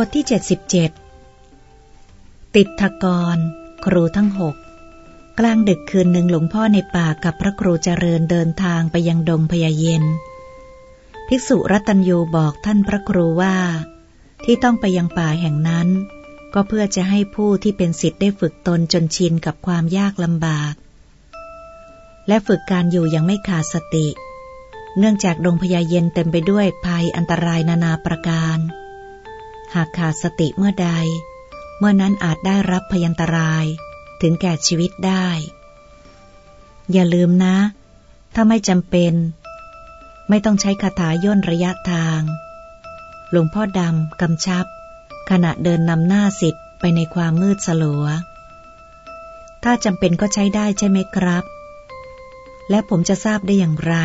บทที่ 77 ติดทกร ครูทั้งหกกลางดึกคืนหนึ่งหลวงพ่อในป่ากับพระครูเจริญเดินทางไปยังดงพญาเย็น ภิกษุรัตัญยูบอกท่านพระครูว่า ที่ต้องไปยังป่าแห่งนั้น ก็เพื่อจะให้ผู้ที่เป็นสิทธิ์ได้ฝึกตนจนชินกับความยากลำบาก และฝึกการอยู่ยังไม่ขาดสติ เนื่องจากดงพญาเย็นเต็มไปด้วยภัยอันตรายนานาประการ หากขาดสติเมื่อใด เมื่อนั้นอาจได้รับพยันตรายถึงแก่ชีวิตได้ อย่าลืมนะ ถ้าไม่จำเป็น ไม่ต้องใช้คาถาย่นระยะทาง หลวงพ่อดำกำชับ ขณะเดินนำหน้าสิทธิ์ไปในความมืดสลัว ถ้าจำเป็นก็ใช้ได้ใช่ไหมครับ และผมจะทราบได้อย่างไร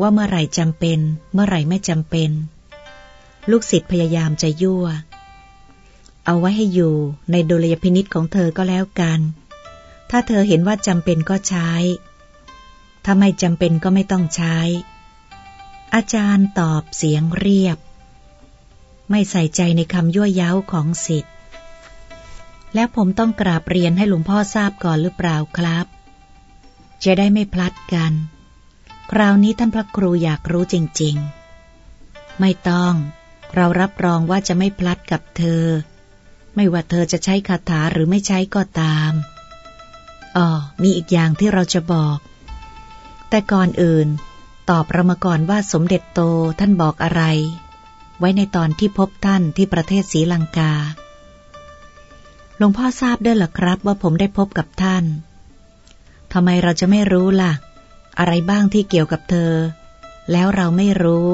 ว่าเมื่อไหร่จำเป็น เมื่อไหร่ไม่จำเป็น ลูกศิษย์พยายามจะยั่ว เอาไว้ให้อยู่ในดุลยพินิษของเธอก็แล้วกัน ถ้าเธอเห็นว่าจำเป็นก็ใช้ ถ้าไม่จำเป็นก็ไม่ต้องใช้ อาจารย์ตอบเสียงเรียบ ไม่ใส่ใจในคำยั่วเย้าของศิษย์แล้วผมต้องกราบเรียนให้หลวงพ่อทราบก่อนหรือเปล่าครับ จะได้ไม่พลัดกัน คราวนี้ท่านพระครูอยากรู้จริง ๆ ไม่ต้อง เรารับรองว่าจะไม่พลัดกับเธอ ไม่ว่าเธอจะใช้คาถาหรือไม่ใช้ก็ตามอ๋อมีอีกอย่างที่เราจะบอก แต่ก่อนอื่น ตอบเรามาก่อนว่าสมเด็จโตท่านบอกอะไร ไว้ในตอนที่พบท่านที่ประเทศศรีลังกาหลวงพ่อทราบด้วยหรอครับว่าผมได้พบกับท่านทำไมเราจะไม่รู้ล่ะ อะไรบ้างที่เกี่ยวกับเธอ แล้วเราไม่รู้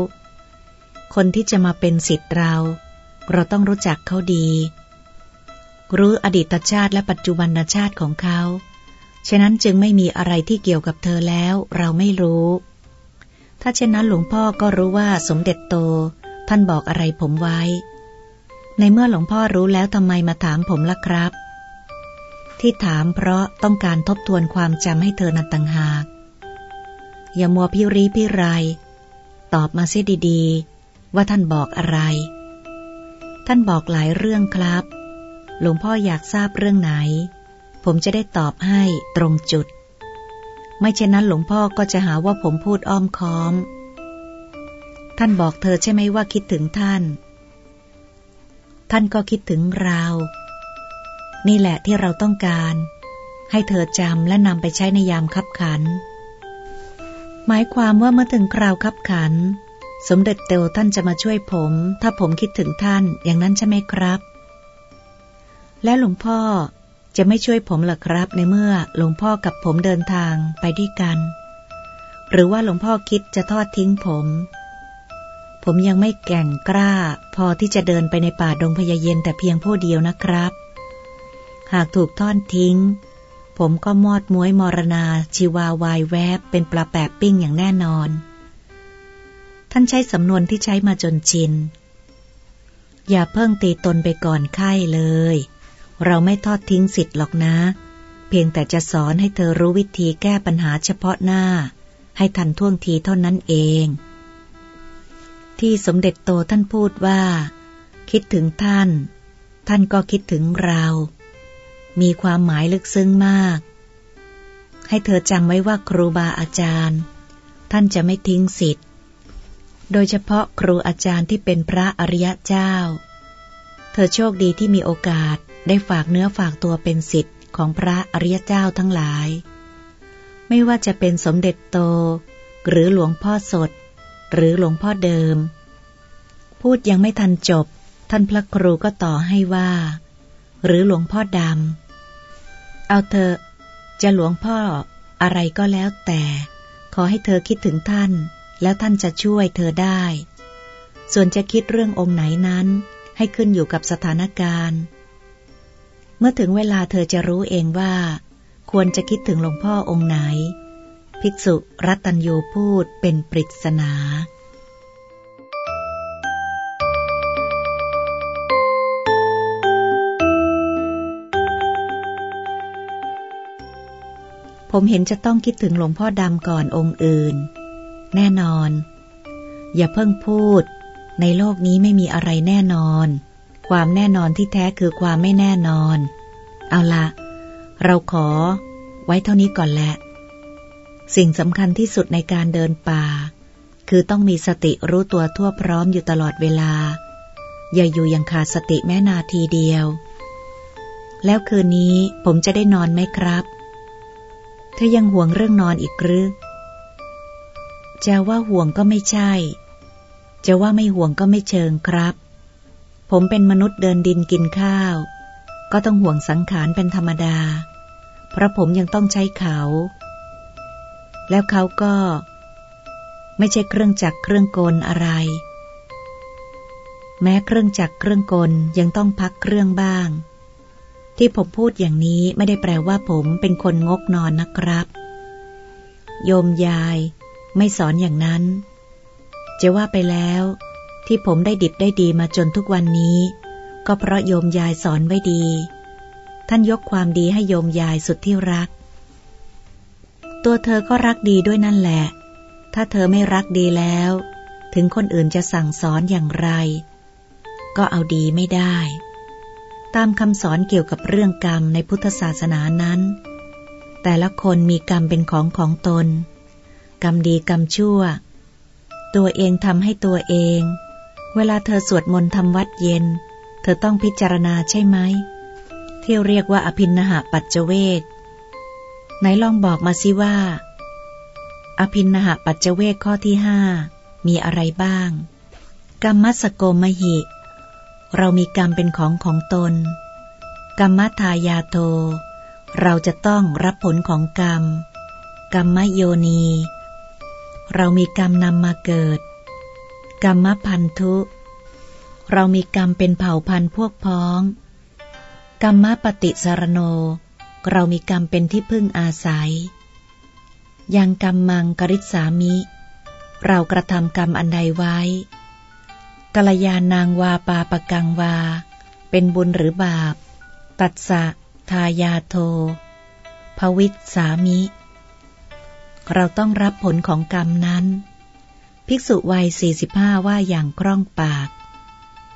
คนที่จะมาเป็นสิทธิ์เรา เราต้องรู้จักเขาดี รู้อดีตชาติและปัจจุบันชาติของเขา ฉะนั้นจึงไม่มีอะไรที่เกี่ยวกับเธอแล้วเราไม่รู้ ถ้าเช่นนั้นหลวงพ่อก็รู้ว่าสมเด็จโต ท่านบอกอะไรผมไว้ ในเมื่อหลวงพ่อรู้แล้วทำไมมาถามผมล่ะครับ ที่ถามเพราะต้องการทบทวนความจำให้เธอนันต่างหาก อย่ามัวพิรีพิไร ตอบมาเสียดีๆ ว่าท่านบอกอะไร ท่านบอกหลายเรื่องครับ หลวงพ่ออยากทราบเรื่องไหน ผมจะได้ตอบให้ตรงจุด ไม่เช่นนั้นหลวงพ่อก็จะหาว่าผมพูดอ้อมค้อม ท่านบอกเธอใช่ไหมว่าคิดถึงท่าน ท่านก็คิดถึงเรา นี่แหละที่เราต้องการ ให้เธอจำและนำไปใช้ในยามคับขัน หมายความว่าเมื่อถึงคราวคับขัน สมเด็จเตวท่านจะมาช่วยผม ถ้าผมคิดถึงท่านอย่างนั้นใช่ไหมครับ และหลวงพ่อจะไม่ช่วยผมหรอครับในเมื่อหลวงพ่อกับผมเดินทางไปด้วยกัน หรือว่าหลวงพ่อคิดจะทอดทิ้งผม ผมยังไม่แก่งกล้า พอที่จะเดินไปในป่าดงพญาเย็นแต่เพียงผู้เดียวนะครับ หากถูกทอดทิ้ง ผมก็มอดม้วยมรณาชีวาวายแวบเป็นปลาแปบปิ้งอย่างแน่นอน ท่านใช้สำนวนที่ใช้มาจนชิน อย่าเพิ่งตีตนไปก่อนไข้เลย เราไม่ทอดทิ้งสิทธิ์หรอกนะ เพียงแต่จะสอนให้เธอรู้วิธีแก้ปัญหาเฉพาะหน้า ให้ทันท่วงทีเท่านั้นเอง ที่สมเด็จโตท่านพูดว่า คิดถึงท่าน ท่านก็คิดถึงเรา มีความหมายลึกซึ้งมาก ให้เธอจำไว้ว่าครูบาอาจารย์ ท่านจะไม่ทิ้งสิทธิ์ โดยเฉพาะครูอาจารย์ที่เป็นพระอริยะเจ้า เธอโชคดีที่มีโอกาสได้ฝากเนื้อฝากตัวเป็นสิทธิ์ของพระอริยเจ้าทั้งหลาย ไม่ว่าจะเป็นสมเด็จโต หรือหลวงพ่อสด หรือหลวงพ่อเดิม พูดยังไม่ทันจบ ท่านพระครูก็ต่อให้ว่า หรือหลวงพ่อดำ เอาเธอจะหลวงพ่ออะไรก็แล้วแต่ ขอให้เธอคิดถึงท่าน แล้วท่านจะช่วยเธอได้ ส่วนจะคิดเรื่ององค์ไหนนั้น ให้ขึ้นอยู่กับสถานการณ์ เมื่อถึงเวลาเธอจะรู้เองว่า ควรจะคิดถึงหลวงพ่อองค์ไหน ภิกษุรัตัญยูพูดเป็นปริศนาผมเห็นจะต้องคิดถึงหลวงพ่อดำก่อนองค์อื่น แน่นอน อย่าเพิ่งพูด ในโลกนี้ไม่มีอะไรแน่นอน ความแน่นอนที่แท้คือความไม่แน่นอน เอาละเราขอ ไว้เท่านี้ก่อนแหละ สิ่งสำคัญที่สุดในการเดินป่า คือต้องมีสติรู้ตัวทั่วพร้อมอยู่ตลอดเวลา อย่าอยู่อย่างขาดสติแม้นาทีเดียว แล้วคืนนี้ผมจะได้นอนไหมครับ เธอยังห่วงเรื่องนอนอีกหรือ จะว่าห่วงก็ไม่ใช่ จะว่าไม่ห่วงก็ไม่เชิงครับ ผมเป็นมนุษย์เดินดินกินข้าว ก็ต้องห่วงสังขารเป็นธรรมดา เพราะผมยังต้องใช้เขา แล้วเขาก็ ไม่ใช่เครื่องจักรเครื่องกลอะไร แม้เครื่องจักรเครื่องกลยังต้องพักเครื่องบ้าง ที่ผมพูดอย่างนี้ไม่ได้แปลว่าผมเป็นคนงกนอนนะครับ โยมยาย ไม่สอนอย่างนั้น จะว่าไปแล้ว ที่ผมได้ดิบได้ดีมาจนทุกวันนี้ ก็เพราะโยมยายสอนไว้ดี ท่านยกความดีให้โยมยายสุดที่รัก ตัวเธอก็รักดีด้วยนั่นแหละ ถ้าเธอไม่รักดีแล้ว ถึงคนอื่นจะสั่งสอนอย่างไร ก็เอาดีไม่ได้ ตามคำสอนเกี่ยวกับเรื่องกรรมในพุทธศาสนานั้น แต่ละคนมีกรรมเป็นของของตน กรรมดีกรรมชั่ว ตัวเองทำให้ตัวเอง เวลาเธอสวดมนต์ทำวัดเย็น เธอต้องพิจารณาใช่ไหม ที่เรียกว่าอภินหะปัจเจเวกไหนลองบอกมาสิว่า อภินหะปัจเจเวกข้อที่ห้ามีอะไรบ้าง กรรมสโกมหิ เรามีกรรมเป็นของของตน กรรมทายาโท เราจะต้องรับผลของกรรม กรรมโยนี เรามีกรรมนำมาเกิด กรรมพันธุ เรามีกรรมเป็นเผ่าพันธุ์พวกพ้อง กรรมปฏิสารโน เรามีกรรมเป็นที่พึ่งอาศัย ยังกรรมมังกริสามิ เรากระทำกรรมอันใดไว้กัลยานางวาปาปกังวา เป็นบุญหรือบาป ตัดสะ ทายาโท ภวิตสามิ เราต้องรับผลของกรรมนั้น ภิกษุวัย 45 ว่าอย่างคล่องปาก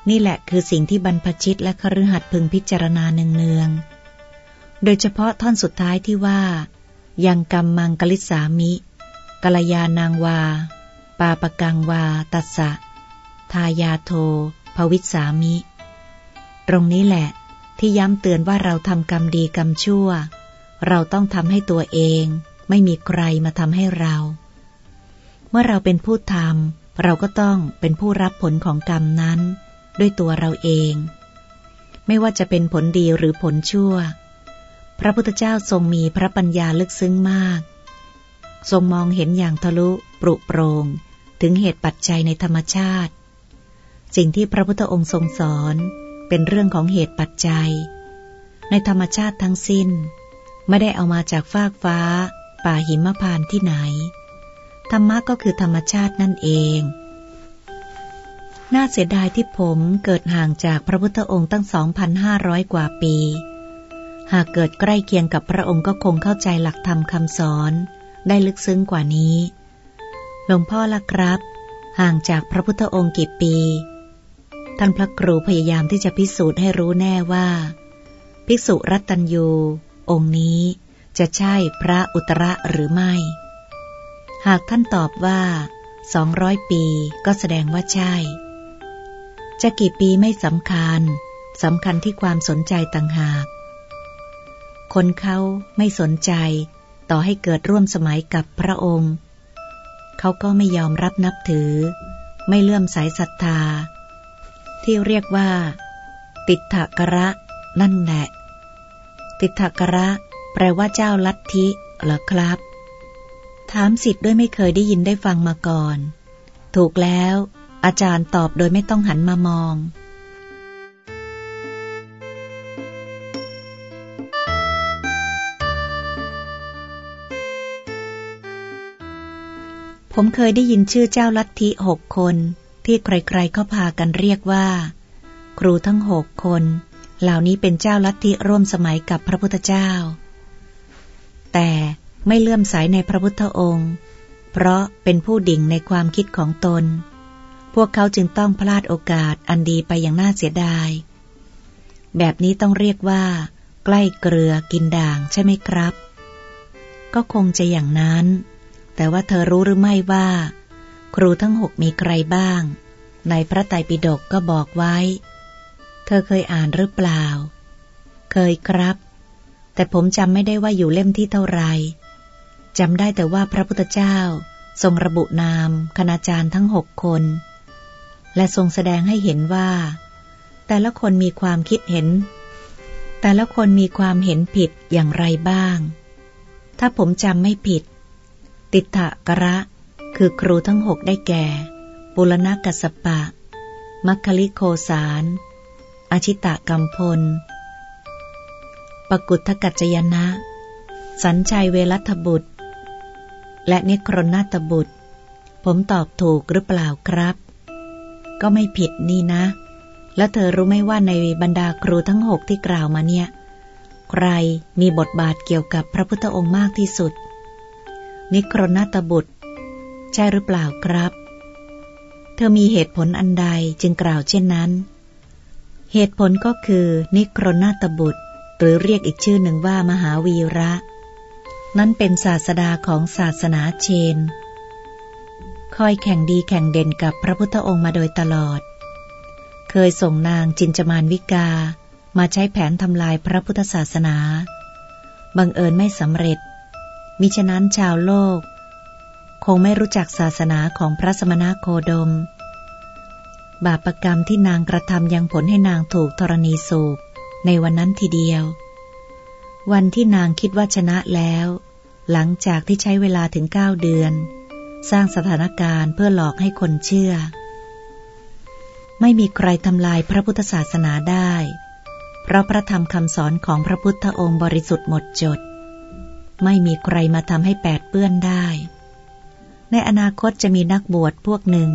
นี่แหละคือสิ่งที่บรรพชิตและคฤหัสถ์พึงพิจารณาเนืองๆ โดยเฉพาะท่อนสุดท้ายที่ว่า ยังกรรมมังกลิสามิกัลยานางวา ปาปกังวา ตัสสะ ทายาโท ภวิสามิ ตรงนี้แหละ ที่ย้ำเตือนว่าเราทำกรรมดีกรรมชั่ว เราต้องทำให้ตัวเอง ไม่มีใครมาทำให้เรา เมื่อเราเป็นผู้ทำเราก็ต้องเป็นผู้รับผลของกรรมนั้น ด้วยตัวเราเอง ไม่ว่าจะเป็นผลดีหรือผลชั่ว พระพุทธเจ้าทรงมีพระปัญญาลึกซึ้งมาก ทรงมองเห็นอย่างทะลุปรุโปรง ถึงเหตุปัจจัยในธรรมชาติ สิ่งที่พระพุทธองค์ทรงสอนเป็นเรื่องของเหตุปัจจัย ในธรรมชาติทั้งสิ้น ไม่ได้เอามาจากฟากฟ้า ป่าหิมพานที่ไหน ธรรมะก็คือธรรมชาตินั่นเอง น่าเสียดายที่ผมเกิดห่างจากพระพุทธองค์ตั้ง 2,500 กว่าปี หากเกิดใกล้เคียงกับพระองค์ก็คงเข้าใจหลักธรรมคำสอน ได้ลึกซึ้งกว่านี้ หลวงพ่อละครับ ห่างจากพระพุทธองค์กี่ปี ท่านพระครูพยายามที่จะพิสูจน์ให้รู้แน่ว่า ภิกษุรัตัญยูองค์นี้ จะใช่พระอุตระหรือไม่ หากท่านตอบว่าสองร้อยปีก็แสดงว่าใช่ จะกี่ปีไม่สำคัญสำคัญที่ความสนใจต่างหาก คนเขาไม่สนใจ ต่อให้เกิดร่วมสมัยกับพระองค์ เขาก็ไม่ยอมรับนับถือ ไม่เลื่อมสายศรัทธา ที่เรียกว่า ติถกระ นั่นแหละ ติถกระ แปลว่าเจ้าลัทธิเหรอครับ ถามสิทธิ์ด้วยไม่เคยได้ยินได้ฟังมาก่อน ถูกแล้ว อาจารย์ตอบโดยไม่ต้องหันมามองผมเคยได้ยินชื่อเจ้าลัทธิหกคน ที่ใครๆก็พากันเรียกว่า ครูทั้งหกคน เหล่านี้เป็นเจ้าลัทธิร่วมสมัยกับพระพุทธเจ้า แต่ไม่เลื่อมใสในพระพุทธองค์ เพราะเป็นผู้ดิ่งในความคิดของตน พวกเขาจึงต้องพลาดโอกาสอันดีไปอย่างน่าเสียดาย แบบนี้ต้องเรียกว่า ใกล้เกลือกินด่างใช่ไหมครับ ก็คงจะอย่างนั้น แต่ว่าเธอรู้หรือไม่ว่า ครูทั้งหกมีใครบ้าง ในพระไตรปิฎกก็บอกไว้ เธอเคยอ่านหรือเปล่า เคยครับ แต่ผมจำไม่ได้ว่าอยู่เล่มที่เท่าไรจำได้แต่ว่าพระพุทธเจ้า ทรงระบุนามคณาจารย์ทั้งหกคน และทรงแสดงให้เห็นว่า แต่ละคนมีความคิดเห็น แต่ละคนมีความเห็นผิดอย่างไรบ้าง ถ้าผมจำไม่ผิด ติถะกระคือครูทั้งหกได้แก่ ปุรณกัสปะ มัคคลิโคสารอาชิตะกัมพล ปกุทกัจจยนะ สัญชัยเวรัตบุตร และนิครนาตบุตร ผมตอบถูกหรือเปล่าครับ ก็ไม่ผิดนี่นะ แล้วเธอรู้ไหมว่าในบรรดาครูทั้งหกที่กล่าวมาเนี่ย ใครมีบทบาทเกี่ยวกับพระพุทธองค์มากที่สุด นิครนาตบุตร ใช่หรือเปล่าครับ เธอมีเหตุผลอันใดจึงกล่าวเช่นนั้น เหตุผลก็คือนิครนาตบุตร หรือเรียกอีกชื่อหนึ่งว่ามหาวีระ นั้นเป็นศาสดาของศาสนาเชน คอยแข่งดีแข่งเด่นกับพระพุทธองค์มาโดยตลอด เคยส่งนางจินจมานวิกามาใช้แผนทำลายพระพุทธศาสนา บังเอิญไม่สำเร็จ มิฉะนั้นชาวโลก คงไม่รู้จักศาสนาของพระสมณโคดม บาปรกรรมที่นางกระทำยังผลให้นางถูกธรณีสูบ ในวันนั้นทีเดียว วันที่นางคิดว่าชนะแล้ว หลังจากที่ใช้เวลาถึงเก้าเดือน สร้างสถานการณ์เพื่อหลอกให้คนเชื่อ ไม่มีใครทำลายพระพุทธศาสนาได้ เพราะพระธรรมคำสอนของพระพุทธองค์บริสุทธิ์หมดจด ไม่มีใครมาทำให้แปดเปื้อนได้ ในอนาคตจะมีนักบวชพวกหนึ่ง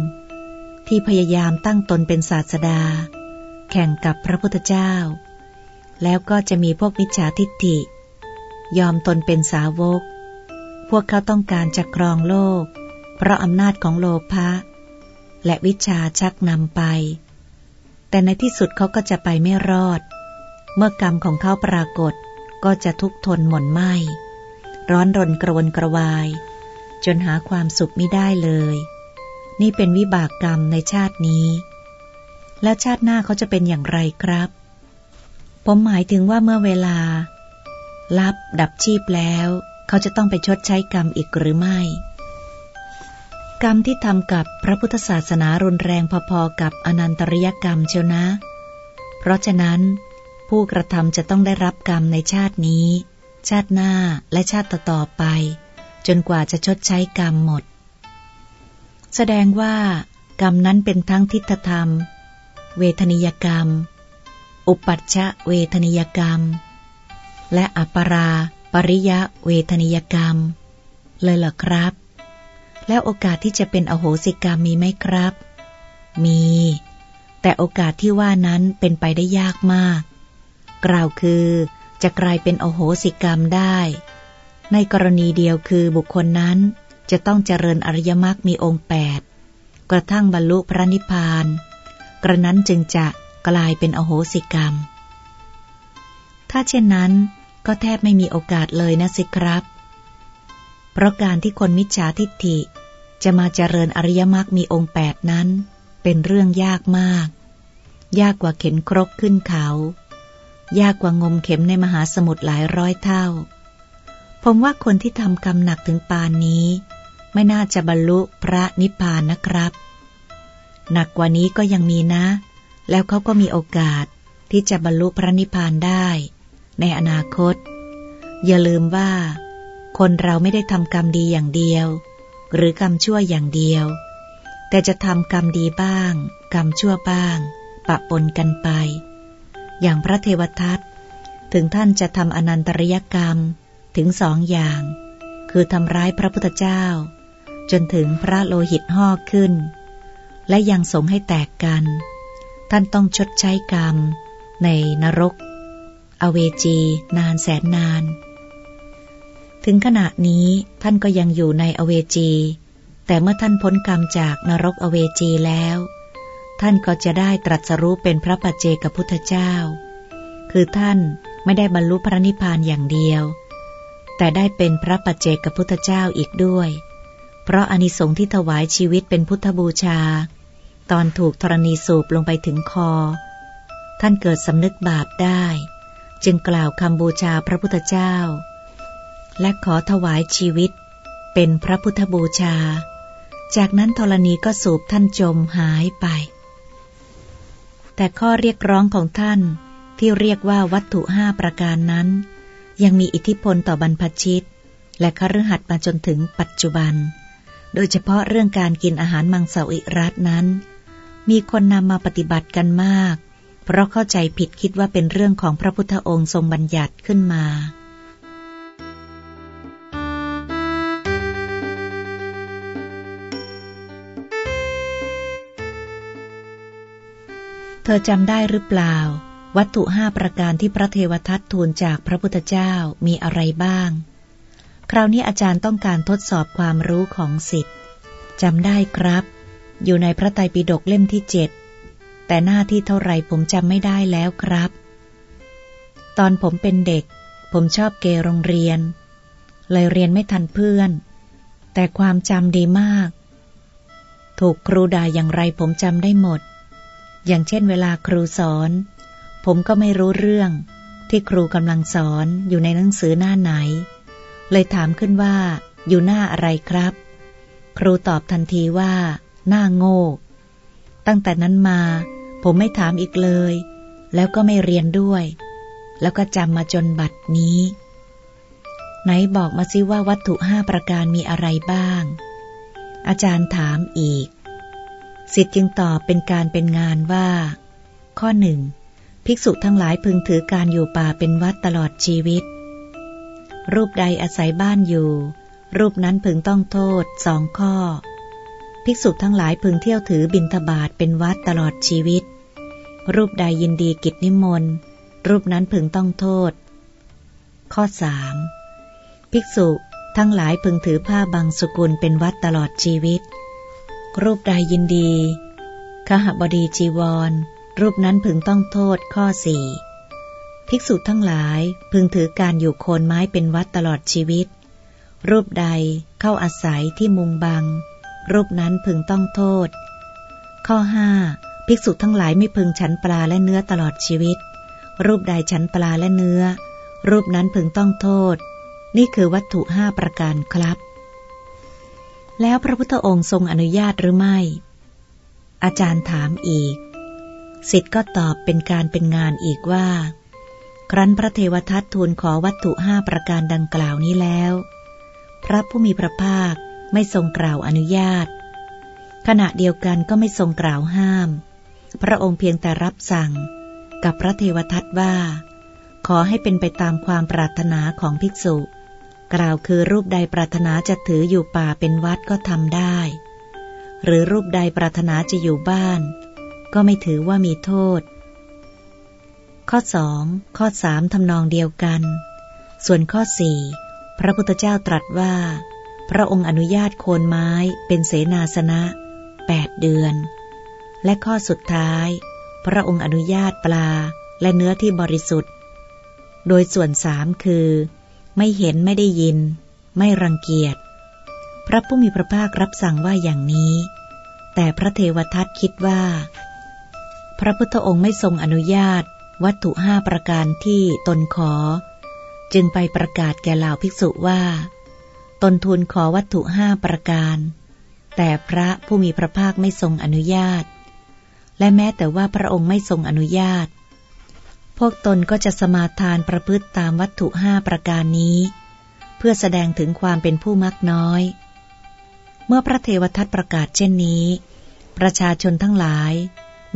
ที่พยายามตั้งตนเป็นศาสดาแข่งกับพระพุทธเจ้า แล้วก็จะมีพวกมิจฉาทิฏฐิ ยอมตนเป็นสาวก พวกเขาต้องการจะครองโลก เพราะอำนาจของโลภะและวิชาชักนำไป แต่ในที่สุดเขาก็จะไปไม่รอด เมื่อกรรมของเขาปรากฏก็จะทุกทนหม่นไหมร้อนรนกระวนกระวาย จนหาความสุขไม่ได้เลย นี่เป็นวิบากกรรมในชาตินี้ แล้วชาติหน้าเขาจะเป็นอย่างไรครับ ผมหมายถึงว่าเมื่อเวลา ลับดับชีพแล้ว เขาจะต้องไปชดใช้กรรมอีกหรือไม่ กรรมที่ทำกับพระพุทธศาสนารุนแรงพอๆกับอนันตริยกรรมเชียวนะ เพราะฉะนั้น ผู้กระทำจะต้องได้รับกรรมในชาตินี้ ชาติหน้าและชาติต่อไป จนกว่าจะชดใช้กรรมหมด แสดงว่ากรรมนั้นเป็นทั้งทิฏฐธรรม เวทนิยกรรม อุปัชชะเวทนิยกรรม และอัปราปริยะเวทนิยกรรม เลยเหรอครับ แล้วโอกาสที่จะเป็นอโหสิกรรมมีไหมครับ มี แต่โอกาสที่ว่านั้นเป็นไปได้ยากมาก กล่าวคือจะกลายเป็นอโหสิกรรมได้ ในกรณีเดียวคือบุคคลนั้นจะต้องเจริญอริยมรรคมีองค์แปดกระทั่งบรรลุพระนิพพาน กระนั้นจึงจะ กลายเป็นอโหสิกรรม ถ้าเช่นนั้นก็แทบไม่มีโอกาสเลยนะสิครับ เพราะการที่คนมิจฉาทิฏฐิจะมาเจริญอริยมรรคมีองค์แปดนั้น เป็นเรื่องยากมาก ยากกว่าเข็นครกขึ้นเขา ยากกว่างมเข็มในมหาสมุทรหลายร้อยเท่า ผมว่าคนที่ทำกรรมหนักถึงปานนี้ ไม่น่าจะบรรลุพระนิพพานนะครับ หนักกว่านี้ก็ยังมีนะ แล้วเขาก็มีโอกาสที่จะบรรลุพระนิพพานได้ ในอนาคต อย่าลืมว่า คนเราไม่ได้ทำกรรมดีอย่างเดียว หรือกรรมชั่วอย่างเดียว แต่จะทำกรรมดีบ้าง กรรมชั่วบ้าง ปะปนกันไป อย่างพระเทวทัตถึงท่านจะทำอนันตริยกรรมถึงสองอย่าง คือทำร้ายพระพุทธเจ้า จนถึงพระโลหิตห่อขึ้น และยังสงให้แตกกัน ท่านต้องชดใช้กรรม ในนรก อเวจี นานแสนนาน ถึงขณะนี้ท่านก็ยังอยู่ในอเวจี แต่เมื่อท่านพ้นกรรมจากนรกอเวจีแล้ว ท่านก็จะได้ตรัสรู้เป็นพระปัจเจกพุทธเจ้า คือท่านไม่ได้บรรลุพระนิพพานอย่างเดียว แต่ได้เป็นพระปัจเจกพุทธเจ้าอีกด้วย เพราะอานิสงส์ที่ถวายชีวิตเป็นพุทธบูชา ตอนถูกธรณีสูบลงไปถึงคอ ท่านเกิดสำนึกบาปได้ จึงกล่าวคำบูชาพระพุทธเจ้า และขอถวายชีวิต เป็นพระพุทธบูชา จากนั้นธรณีก็สูบท่านจมหายไป แต่ข้อเรียกร้องของท่านที่เรียกว่าวัตถุห้าประการนั้น ยังมีอิทธิพลต่อบรรพชิต และคฤหัสถ์มาจนถึงปัจจุบันโดยเฉพาะเรื่องการกินอาหารมังสวิรัตนั้น มีคนนำมาปฏิบัติกันมาก เพราะเข้าใจผิดคิดว่าเป็นเรื่องของพระพุทธองค์ทรงบัญญัติขึ้นมา เธอจำได้หรือเปล่า วัตถุห้าประการที่พระเทวทัตทูลจากพระพุทธเจ้ามีอะไรบ้าง คราวนี้อาจารย์ต้องการทดสอบความรู้ของสิทธิ์จำได้ครับ อยู่ในพระไตรปิฎกเล่มที่เจ็ดแต่หน้าที่เท่าไรผมจำไม่ได้แล้วครับ ตอนผมเป็นเด็ก ผมชอบเกโรงเรียน เลยเรียนไม่ทันเพื่อน แต่ความจำดีมาก ถูกครูด่าอย่างไรผมจำได้หมด อย่างเช่นเวลาครูสอน ผมก็ไม่รู้เรื่อง ที่ครูกำลังสอนอยู่ในหนังสือหน้าไหน เลยถามขึ้นว่า อยู่หน้าอะไรครับ ครูตอบทันทีว่า หน้าโง่ ตั้งแต่นั้นมา ผมไม่ถามอีกเลย แล้วก็ไม่เรียนด้วย แล้วก็จำมาจนบัดนี้ ไหนบอกมาซิว่าวัตถุห้าประการมีอะไรบ้าง อาจารย์ถามอีก สิทธิ์จึงตอบเป็นการเป็นงานว่า ข้อหนึ่งภิกษุทั้งหลายพึงถือการอยู่ป่าเป็นวัดตลอดชีวิต รูปใดอาศัยบ้านอยู่ รูปนั้นพึงต้องโทษสองข้อ ภิกษุทั้งหลายพึงเที่ยวถือบินทบาทเป็นวัดตลอดชีวิต รูปใดยินดีกิจนิมนต์ รูปนั้นพึงต้องโทษ ข้อสามภิกษุทั้งหลายพึงถือผ้าบางสกุลเป็นวัดตลอดชีวิต รูปใดยินดีขหบดีจีวร รูปนั้นพึงต้องโทษข้อสี่ภิกษุทั้งหลายพึงถือการอยู่โคนไม้เป็นวัดตลอดชีวิต รูปใดเข้าอาศัยที่มุงบัง รูปนั้นพึงต้องโทษ ข้อห้าภิกษุทั้งหลายไม่พึงฉันปลาและเนื้อตลอดชีวิต รูปใดฉันปลาและเนื้อ รูปนั้นพึงต้องโทษ นี่คือวัตถุห้าประการครับ แล้วพระพุทธองค์ทรงอนุญาตหรือไม่ อาจารย์ถามอีกสิทธ์ก็ตอบเป็นการเป็นงานอีกว่า ครั้นพระเทวทัตทูลขอวัตถุห้าประการดังกล่าวนี้แล้ว พระผู้มีพระภาค ไม่ทรงกล่าวอนุญาต ขณะเดียวกันก็ไม่ทรงกล่าวห้าม พระองค์เพียงแต่รับสั่งกับพระเทวทัตว่า ขอให้เป็นไปตามความปรารถนาของภิกษุ กล่าวคือรูปใดปรารถนาจะถืออยู่ป่าเป็นวัดก็ทำได้ หรือรูปใดปรารถนาจะอยู่บ้าน ก็ไม่ถือว่ามีโทษ ข้อสองข้อสามทำนองเดียวกัน ส่วนข้อสี่พระพุทธเจ้าตรัสว่า พระองค์อนุญาตโคนไม้เป็นเสนาสนะแปดเดือน และข้อสุดท้าย พระองค์อนุญาตปลาและเนื้อที่บริสุทธิ์ โดยส่วนสามคือ ไม่เห็นไม่ได้ยิน ไม่รังเกียจ พระผู้มีพระภาครับสั่งว่าอย่างนี้ แต่พระเทวทัตคิดว่า พระพุทธองค์ไม่ทรงอนุญาตวัตถุห้าประการที่ตนขอ จึงไปประกาศแก่เหล่าภิกษุว่า ตนทูลขอวัตถุห้าประการ แต่พระผู้มีพระภาคไม่ทรงอนุญาต และแม้แต่ว่าพระองค์ไม่ทรงอนุญาต พวกตนก็จะสมาทานประพฤติตามวัตถุห้าประการนี้ เพื่อแสดงถึงความเป็นผู้มักน้อย เมื่อพระเทวทัตประกาศเช่นนี้ ประชาชนทั้งหลาย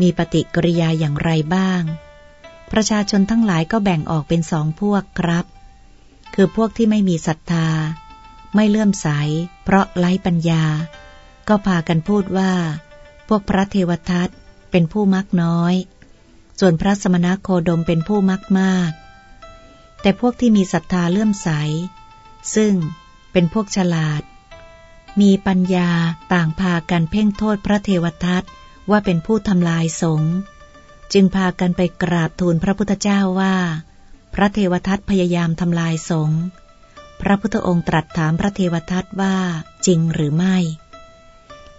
มีปฏิกิริยาอย่างไรบ้าง ประชาชนทั้งหลายก็แบ่งออกเป็นสองพวกครับ คือพวกที่ไม่มีศรัทธา ไม่เลื่อมใส เพราะไร้ปัญญา ก็พากันพูดว่า พวกพระเทวทัตเป็นผู้มักน้อย ส่วนพระสมณโคดมเป็นผู้มักมาก แต่พวกที่มีศรัทธาเลื่อมใส ซึ่งเป็นพวกฉลาด มีปัญญาต่างพากันเพ่งโทษพระเทวทัตว่าเป็นผู้ทำลายสงฆ์จึงพากันไปกราบทูลพระพุทธเจ้าว่า พระเทวทัตพยายามทำลายสงฆ์ พระพุทธองค์ตรัสถามพระเทวทัตว่าจริงหรือไม่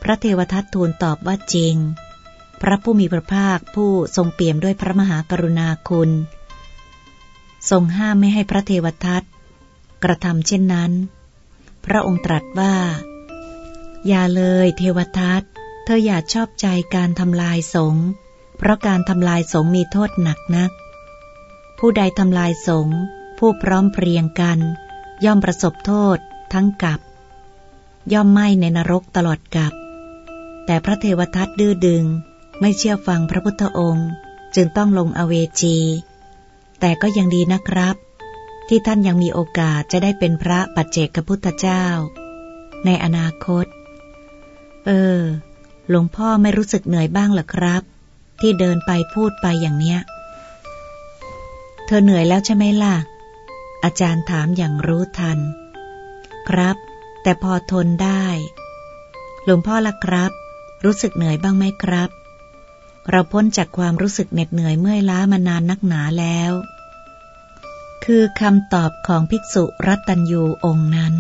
พระเทวทัตทูลตอบว่าจริง พระผู้มีพระภาคผู้ทรงเปี่ยมด้วยพระมหากรุณาคุณ ทรงห้ามไม่ให้พระเทวทัตกระทำเช่นนั้น พระองค์ตรัสว่า อย่าเลยเทวทัตเธออย่าชอบใจการทำลายสงฆ์เพราะการทำลายสงฆ์มีโทษหนักนัก ผู้ใดทำลายสงฆ์ผู้พร้อมเพรียงกัน ย่อมประสบโทษทั้งกับ ย่อมไหมในนรกตลอดกับ แต่พระเทวทัตดื้อดึง ไม่เชื่อฟังพระพุทธองค์ จึงต้องลงอเวจี แต่ก็ยังดีนะครับ ที่ท่านยังมีโอกาสจะได้เป็นพระปัจเจกพุทธเจ้า ในอนาคต เออ หลวงพ่อไม่รู้สึกเหนื่อยบ้างหรอครับ ที่เดินไปพูดไปอย่างเนี้ย เธอเหนื่อยแล้วใช่ไหมล่ะ อาจารย์ถามอย่างรู้ทัน ครับ แต่พอทนได้ หลวงพ่อละครับ รู้สึกเหนื่อยบ้างไหมครับ เราพ้นจากความรู้สึกเหน็ดเหนื่อยเมื่อยล้ามานานนักหนาแล้ว คือคำตอบของภิกษุรัตตัญยูองค์นั้น